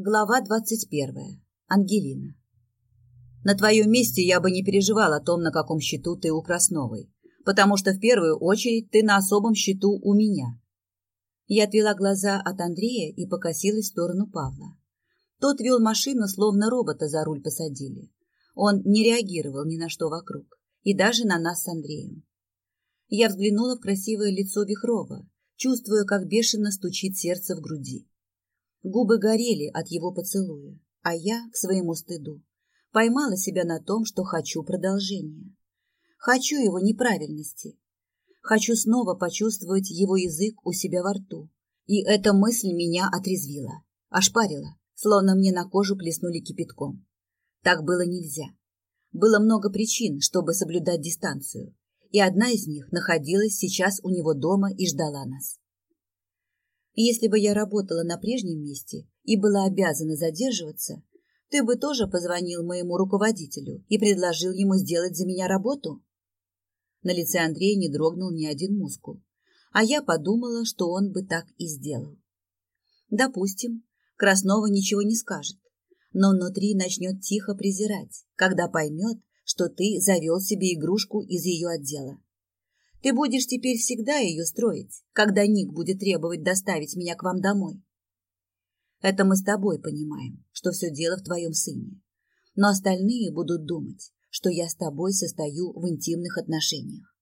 Глава двадцать первая. Ангелина. На твоем месте я бы не переживал о том, на каком счету ты у Красновой, потому что в первую очередь ты на особом счету у меня. Я отвела глаза от Андрея и покосилась в сторону Павла. Тот вел машину, словно робота за руль посадили. Он не реагировал ни на что вокруг, и даже на нас с Андреем. Я взглянула в красивое лицо Вихрова, чувствуя, как бешено стучит сердце в груди. Губы горели от его поцелуя, а я, к своему стыду, поймала себя на том, что хочу продолжения. Хочу его неправильности. Хочу снова почувствовать его язык у себя во рту. И эта мысль меня отрезвила, ошпарила, словно мне на кожу плеснули кипятком. Так было нельзя. Было много причин, чтобы соблюдать дистанцию, и одна из них находилась сейчас у него дома и ждала нас. Если бы я работала на прежнем месте и была обязана задерживаться, ты бы тоже позвонил моему руководителю и предложил ему сделать за меня работу? На лице Андрея не дрогнул ни один мускул, а я подумала, что он бы так и сделал. Допустим, Краснова ничего не скажет, но внутри начнет тихо презирать, когда поймет, что ты завел себе игрушку из ее отдела. Ты будешь теперь всегда ее строить, когда Ник будет требовать доставить меня к вам домой. Это мы с тобой понимаем, что все дело в твоем сыне. Но остальные будут думать, что я с тобой состою в интимных отношениях.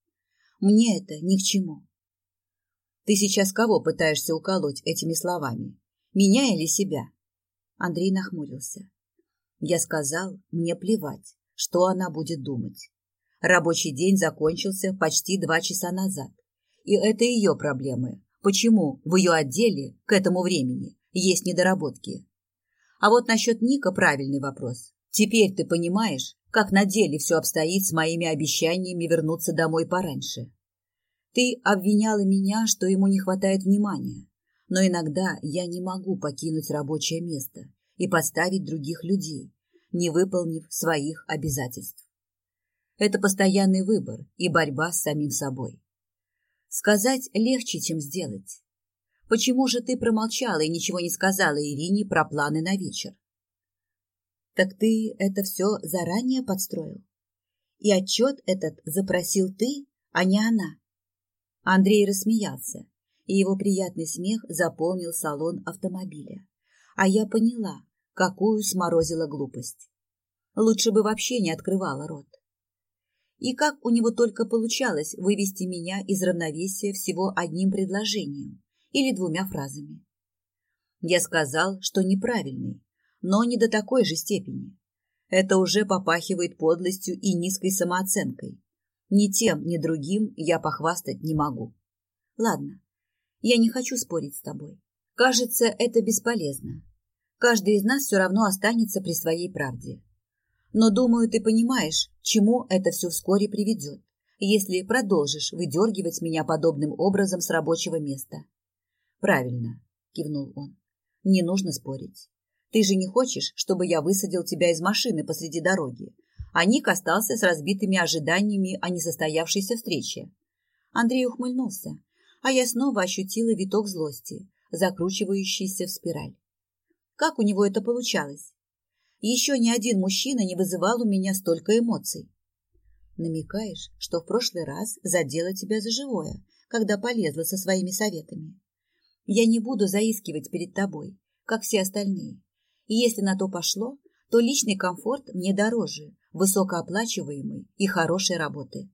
Мне это ни к чему. Ты сейчас кого пытаешься уколоть этими словами? Меня или себя? Андрей нахмурился. Я сказал, мне плевать, что она будет думать. Рабочий день закончился почти два часа назад. И это ее проблемы. Почему в ее отделе к этому времени есть недоработки? А вот насчет Ника правильный вопрос. Теперь ты понимаешь, как на деле все обстоит с моими обещаниями вернуться домой пораньше. Ты обвиняла меня, что ему не хватает внимания, но иногда я не могу покинуть рабочее место и подставить других людей, не выполнив своих обязательств. Это постоянный выбор и борьба с самим собой. Сказать легче, чем сделать. Почему же ты промолчала и ничего не сказала Ирине про планы на вечер? Так ты это все заранее подстроил? И отчет этот запросил ты, а не она? Андрей рассмеялся, и его приятный смех заполнил салон автомобиля. А я поняла, какую сморозила глупость. Лучше бы вообще не открывала рот. И как у него только получалось вывести меня из равновесия всего одним предложением или двумя фразами. Я сказал, что неправильный, но не до такой же степени. Это уже попахивает подлостью и низкой самооценкой. Ни тем, ни другим я похвастать не могу. Ладно, я не хочу спорить с тобой. Кажется, это бесполезно. Каждый из нас все равно останется при своей правде. Но, думаю, ты понимаешь, чему это все вскоре приведет, если продолжишь выдергивать меня подобным образом с рабочего места. Правильно, кивнул он. Не нужно спорить. Ты же не хочешь, чтобы я высадил тебя из машины посреди дороги, а Ник остался с разбитыми ожиданиями о несостоявшейся встрече. Андрей ухмыльнулся, а я снова ощутила виток злости, закручивающийся в спираль. Как у него это получалось? Еще ни один мужчина не вызывал у меня столько эмоций. Намекаешь, что в прошлый раз задела тебя за живое, когда полезла со своими советами. Я не буду заискивать перед тобой, как все остальные. И если на то пошло, то личный комфорт мне дороже высокооплачиваемой и хорошей работы.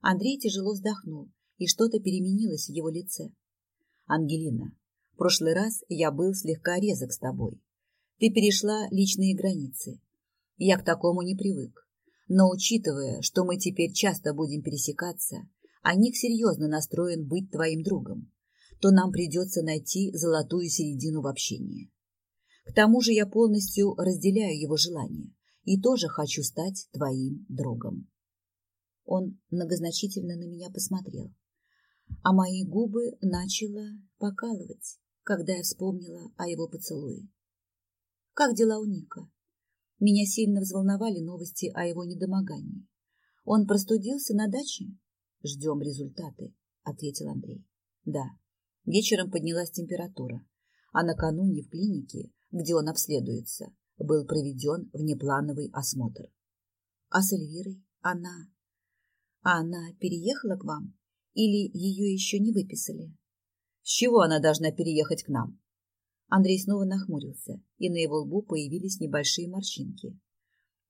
Андрей тяжело вздохнул, и что-то переменилось в его лице. Ангелина, в прошлый раз я был слегка резок с тобой. Ты перешла личные границы. Я к такому не привык. Но учитывая, что мы теперь часто будем пересекаться, а Ник серьезно настроен быть твоим другом, то нам придется найти золотую середину в общении. К тому же я полностью разделяю его желание и тоже хочу стать твоим другом. Он многозначительно на меня посмотрел, а мои губы начало покалывать, когда я вспомнила о его поцелуе. Как дела у Ника? Меня сильно взволновали новости о его недомогании. Он простудился на даче? Ждем результаты, ответил Андрей. Да, вечером поднялась температура, а накануне в клинике где он обследуется, был проведен внеплановый осмотр. А с Эльвирой она... А она переехала к вам? Или ее еще не выписали? С чего она должна переехать к нам? Андрей снова нахмурился, и на его лбу появились небольшие морщинки.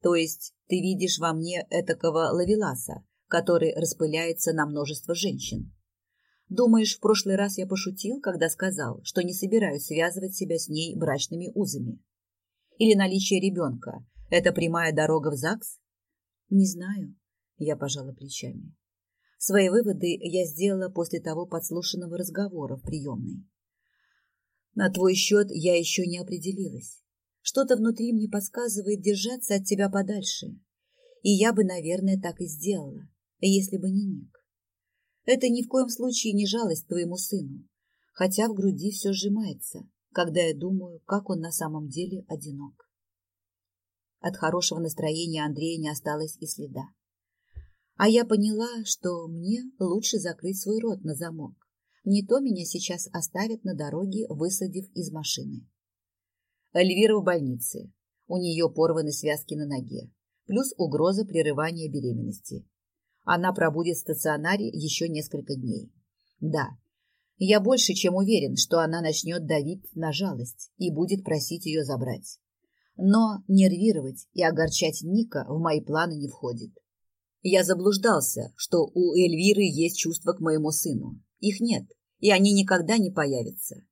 То есть ты видишь во мне этакого лавеласа, который распыляется на множество женщин? Думаешь, в прошлый раз я пошутил, когда сказал, что не собираюсь связывать себя с ней брачными узами? Или наличие ребенка – это прямая дорога в ЗАГС? Не знаю, я пожала плечами. Свои выводы я сделала после того подслушанного разговора в приемной. На твой счет я еще не определилась. Что-то внутри мне подсказывает держаться от тебя подальше. И я бы, наверное, так и сделала, если бы не Ник. Это ни в коем случае не жалость твоему сыну, хотя в груди все сжимается, когда я думаю, как он на самом деле одинок. От хорошего настроения Андрея не осталось и следа. А я поняла, что мне лучше закрыть свой рот на замок. Не то меня сейчас оставят на дороге, высадив из машины. Эльвира в больнице. У нее порваны связки на ноге. Плюс угроза прерывания беременности. Она пробудет в стационаре еще несколько дней. Да, я больше чем уверен, что она начнет давить на жалость и будет просить ее забрать. Но нервировать и огорчать Ника в мои планы не входит. Я заблуждался, что у Эльвиры есть чувства к моему сыну. Их нет, и они никогда не появятся.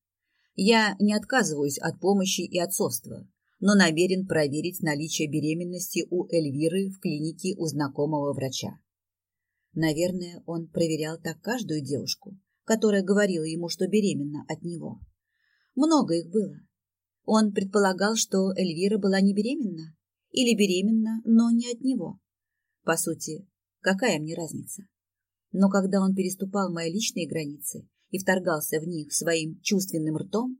Я не отказываюсь от помощи и отцовства, но намерен проверить наличие беременности у Эльвиры в клинике у знакомого врача. Наверное, он проверял так каждую девушку, которая говорила ему, что беременна от него. Много их было. Он предполагал, что Эльвира была не беременна или беременна, но не от него. По сути, какая мне разница? Но когда он переступал мои личные границы и вторгался в них своим чувственным ртом,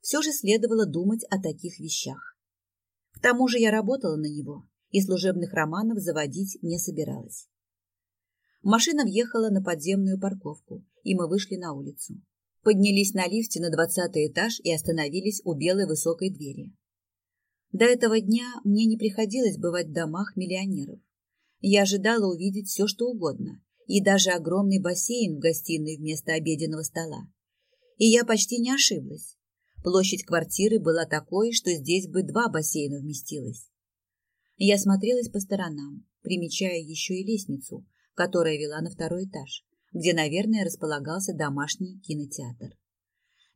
все же следовало думать о таких вещах. К тому же я работала на него и служебных романов заводить не собиралась. Машина въехала на подземную парковку, и мы вышли на улицу. Поднялись на лифте на двадцатый этаж и остановились у белой высокой двери. До этого дня мне не приходилось бывать в домах миллионеров. Я ожидала увидеть все, что угодно, и даже огромный бассейн в гостиной вместо обеденного стола. И я почти не ошиблась. Площадь квартиры была такой, что здесь бы два бассейна вместилось. Я смотрелась по сторонам, примечая еще и лестницу, которая вела на второй этаж, где, наверное, располагался домашний кинотеатр.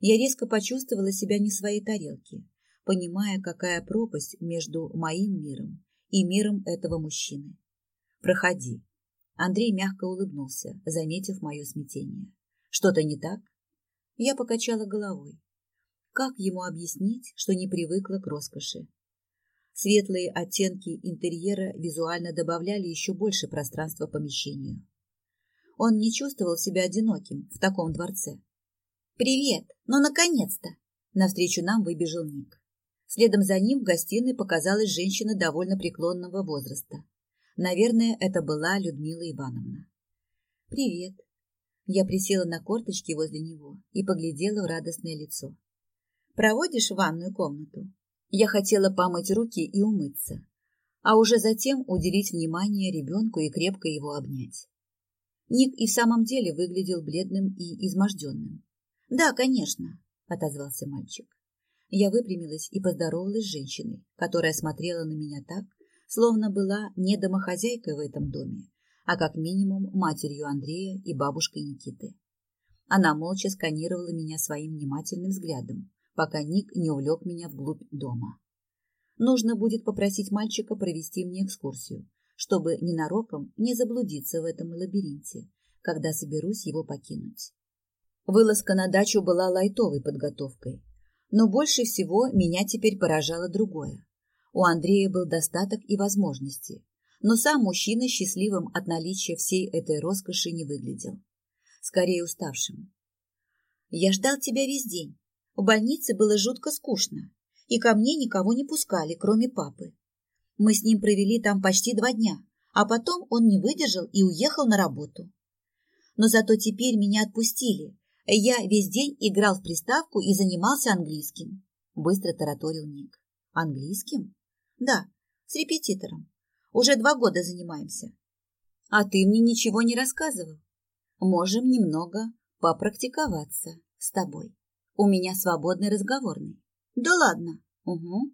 Я резко почувствовала себя не в своей тарелке, понимая, какая пропасть между моим миром и миром этого мужчины. Проходи. Андрей мягко улыбнулся, заметив мое смятение. Что-то не так? Я покачала головой. Как ему объяснить, что не привыкла к роскоши? Светлые оттенки интерьера визуально добавляли еще больше пространства помещению. Он не чувствовал себя одиноким в таком дворце. «Привет! Ну, наконец-то!» Навстречу нам выбежал Ник. Следом за ним в гостиной показалась женщина довольно преклонного возраста. Наверное, это была Людмила Ивановна. «Привет». Я присела на корточки возле него и поглядела в радостное лицо. «Проводишь в ванную комнату?» Я хотела помыть руки и умыться, а уже затем уделить внимание ребенку и крепко его обнять. Ник и в самом деле выглядел бледным и изможденным. «Да, конечно», — отозвался мальчик. Я выпрямилась и поздоровалась с женщиной, которая смотрела на меня так, словно была не домохозяйкой в этом доме, а как минимум матерью Андрея и бабушкой Никиты. Она молча сканировала меня своим внимательным взглядом, пока Ник не увлек меня вглубь дома. Нужно будет попросить мальчика провести мне экскурсию, чтобы ненароком не заблудиться в этом лабиринте, когда соберусь его покинуть. Вылазка на дачу была лайтовой подготовкой, но больше всего меня теперь поражало другое. У Андрея был достаток и возможности, но сам мужчина счастливым от наличия всей этой роскоши не выглядел. Скорее уставшим. «Я ждал тебя весь день. В больнице было жутко скучно, и ко мне никого не пускали, кроме папы. Мы с ним провели там почти два дня, а потом он не выдержал и уехал на работу. Но зато теперь меня отпустили. Я весь день играл в приставку и занимался английским. Быстро тараторил Ник. Английским? Да, с репетитором. Уже два года занимаемся. А ты мне ничего не рассказывал. Можем немного попрактиковаться с тобой. У меня свободный разговорный. Да ладно. Угу.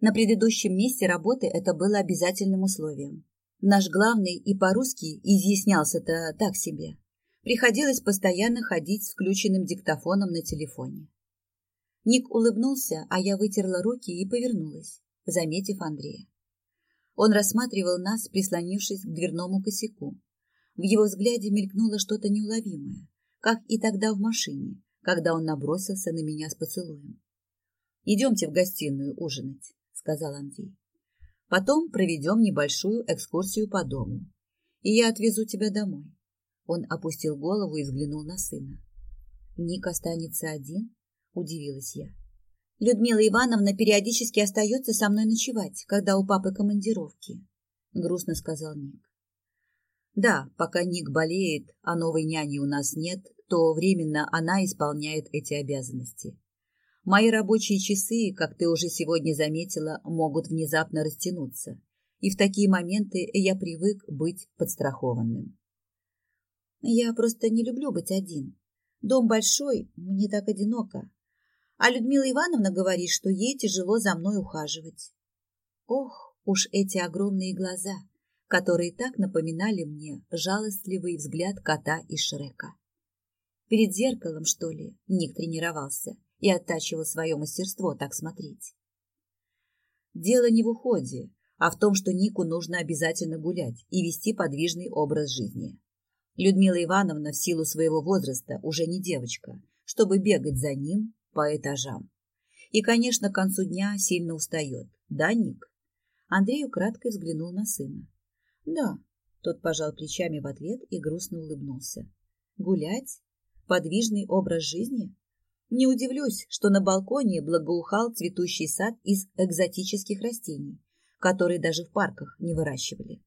На предыдущем месте работы это было обязательным условием. Наш главный и по-русски изъяснялся-то так себе. Приходилось постоянно ходить с включенным диктофоном на телефоне. Ник улыбнулся, а я вытерла руки и повернулась, заметив Андрея. Он рассматривал нас, прислонившись к дверному косяку. В его взгляде мелькнуло что-то неуловимое, как и тогда в машине, когда он набросился на меня с поцелуем. «Идемте в гостиную ужинать», — сказал Андрей. «Потом проведем небольшую экскурсию по дому, и я отвезу тебя домой». Он опустил голову и взглянул на сына. «Ник останется один?» — удивилась я. Людмила Ивановна периодически остается со мной ночевать, когда у папы командировки, — грустно сказал Ник. Да, пока Ник болеет, а новой няни у нас нет, то временно она исполняет эти обязанности. Мои рабочие часы, как ты уже сегодня заметила, могут внезапно растянуться, и в такие моменты я привык быть подстрахованным. Я просто не люблю быть один. Дом большой, мне так одиноко, а Людмила Ивановна говорит, что ей тяжело за мной ухаживать. Ох, уж эти огромные глаза, которые так напоминали мне жалостливый взгляд кота из Шрека. Перед зеркалом, что ли, Ник тренировался и оттачивал свое мастерство так смотреть. Дело не в уходе, а в том, что Нику нужно обязательно гулять и вести подвижный образ жизни. Людмила Ивановна в силу своего возраста уже не девочка, чтобы бегать за ним по этажам. И, конечно, к концу дня сильно устает. Да, Ник? Андрей украдкой взглянул на сына. Да, тот пожал плечами в ответ и грустно улыбнулся. Гулять? Подвижный образ жизни? Не удивлюсь, что на балконе благоухал цветущий сад из экзотических растений, которые даже в парках не выращивали.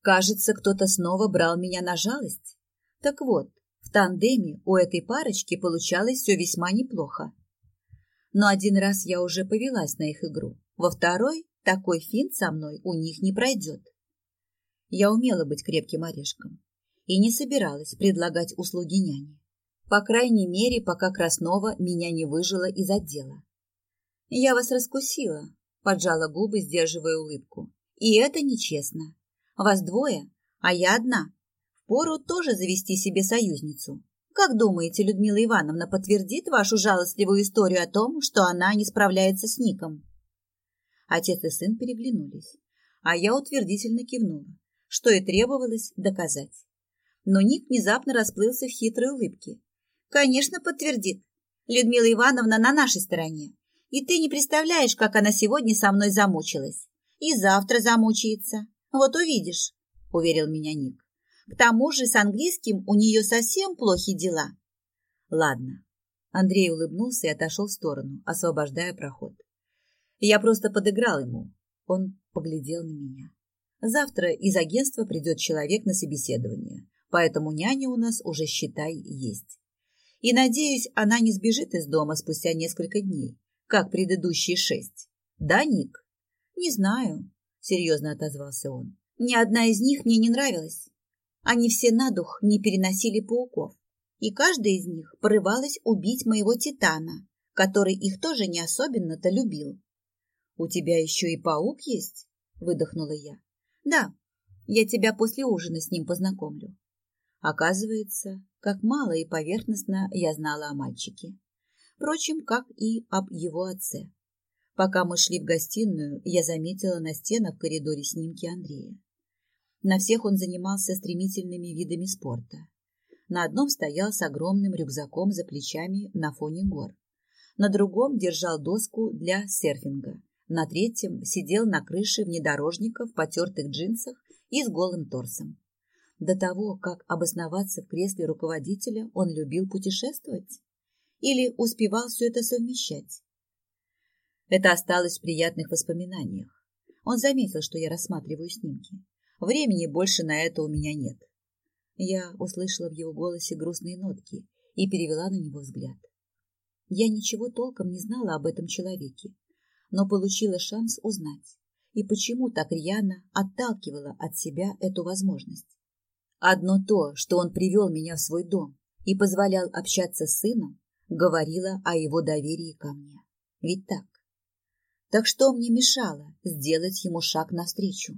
Кажется, кто-то снова брал меня на жалость. Так вот, тандеме у этой парочки получалось все весьма неплохо. Но один раз я уже повелась на их игру. Во второй такой финт со мной у них не пройдет. Я умела быть крепким орешком и не собиралась предлагать услуги няни. По крайней мере, пока Краснова меня не выжила из отдела. Я вас раскусила, поджала губы, сдерживая улыбку. И это нечестно. Вас двое, а я одна. Пору тоже завести себе союзницу. Как думаете, Людмила Ивановна подтвердит вашу жалостливую историю о том, что она не справляется с Ником? Отец и сын переглянулись, а я утвердительно кивнула, что и требовалось доказать. Но Ник внезапно расплылся в хитрой улыбке. Конечно, подтвердит. Людмила Ивановна на нашей стороне. И ты не представляешь, как она сегодня со мной замучилась. И завтра замучается. Вот увидишь, уверил меня Ник. К тому же с английским у нее совсем плохи дела. Ладно. Андрей улыбнулся и отошел в сторону, освобождая проход. Я просто подыграл ему. Он поглядел на меня. Завтра из агентства придет человек на собеседование, поэтому няня у нас уже, считай, есть. И, надеюсь, она не сбежит из дома спустя несколько дней, как предыдущие шесть. Да, Ник? Не знаю, серьезно отозвался он. Ни одна из них мне не нравилась. Они все на дух не переносили пауков, и каждая из них порывалась убить моего титана, который их тоже не особенно-то любил. «У тебя еще и паук есть?» – выдохнула я. «Да, я тебя после ужина с ним познакомлю». Оказывается, как мало и поверхностно я знала о мальчике. Впрочем, как и об его отце. Пока мы шли в гостиную, я заметила на стенах в коридоре снимки Андрея. На всех он занимался стремительными видами спорта. На одном стоял с огромным рюкзаком за плечами на фоне гор. На другом держал доску для серфинга. На третьем сидел на крыше внедорожника в потертых джинсах и с голым торсом. До того, как обосноваться в кресле руководителя, он любил путешествовать? Или успевал все это совмещать? Это осталось в приятных воспоминаниях. Он заметил, что я рассматриваю снимки. Времени больше на это у меня нет. Я услышала в его голосе грустные нотки и перевела на него взгляд. Я ничего толком не знала об этом человеке, но получила шанс узнать, и почему так рьяно отталкивала от себя эту возможность. Одно то, что он привел меня в свой дом и позволял общаться с сыном, говорило о его доверии ко мне. Ведь так? Так что мне мешало сделать ему шаг навстречу?